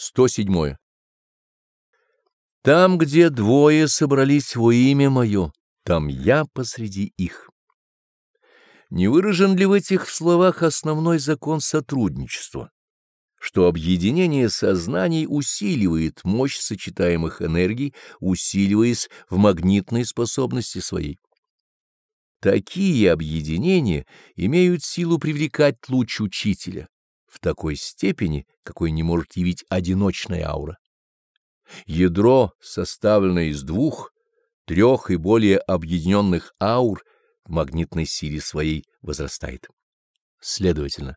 107. Там, где двое собрались во имя мое, там я посреди их. Не выражен ли в этих словах основной закон сотрудничества, что объединение сознаний усиливает мощь сочетаемых энергий, усиливаясь в магнитной способности своей? Такие объединения имеют силу привлекать луч учителя в такой степени, какой не может явить одиночная аура. Ядро, составленное из двух, трех и более объединенных аур, в магнитной силе своей возрастает. Следовательно,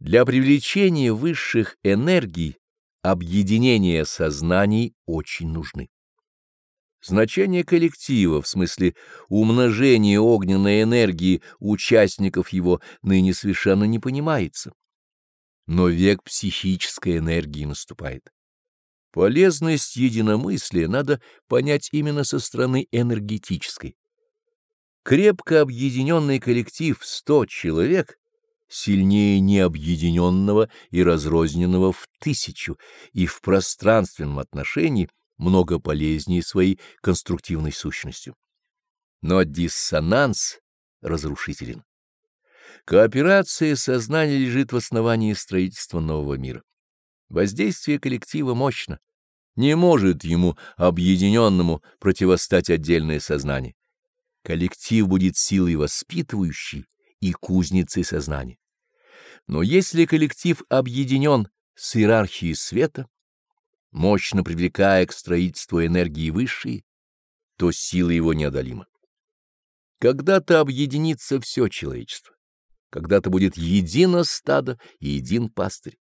для привлечения высших энергий объединения сознаний очень нужны. Значение коллектива, в смысле умножения огненной энергии участников его, ныне совершенно не понимается. Но век психической энергии наступает. Полезность единомыслия надо понять именно со стороны энергетической. Крепко объединенный коллектив в сто человек сильнее необъединенного и разрозненного в тысячу и в пространственном отношении много полезнее своей конструктивной сущностью. Но диссонанс разрушителен. Кооперация сознания лежит в основании строительства нового мира. Воздействие коллектива мощно. Не может ему, объединенному, противостать отдельное сознание. Коллектив будет силой воспитывающей и кузницей сознания. Но если коллектив объединен с иерархией света, мощно привлекая к строительству энергии высшей, то сила его неодолима. Когда-то объединится все человечество, когда-то будет едино стадо и един пастырь.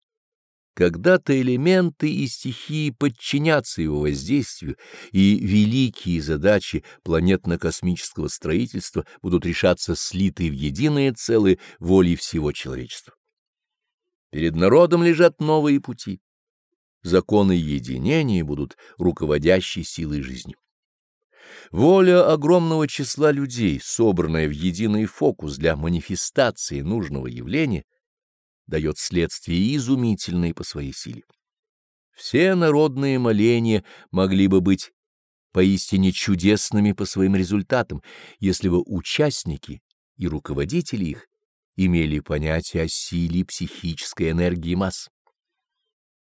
Когда-то элементы и стихии подчинятся его воздействию, и великие задачи планетно-космического строительства будут решаться слитой в единое целое волей всего человечества. Перед народом лежат новые пути законы единения будут руководящей силой жизни. Воля огромного числа людей, собранная в единый фокус для манифестации нужного явления, дает следствие изумительное по своей силе. Все народные моления могли бы быть поистине чудесными по своим результатам, если бы участники и руководители их имели понятие о силе психической энергии масс.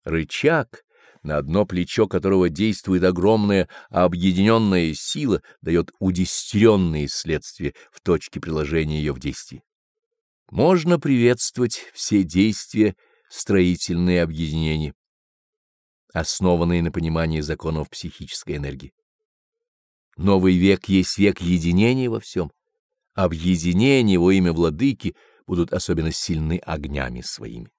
Рычаг, на одно плечо которого действует огромная объединенная сила, дает удестеренные следствия в точке приложения ее в действии. Можно приветствовать все действия строительные объединения, основанные на понимании законов психической энергии. Новый век есть век единения во всем. Объединения во имя владыки будут особенно сильны огнями своими.